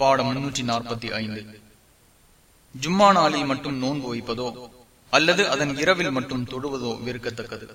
பாடம் முன்னூற்றி நாற்பத்தி ஐந்து ஜும்மா நாளில் மட்டும் நோன்பு வைப்பதோ அல்லது அதன் இரவில் மட்டும் தொடுவதோ வெறுக்கத்தக்கது.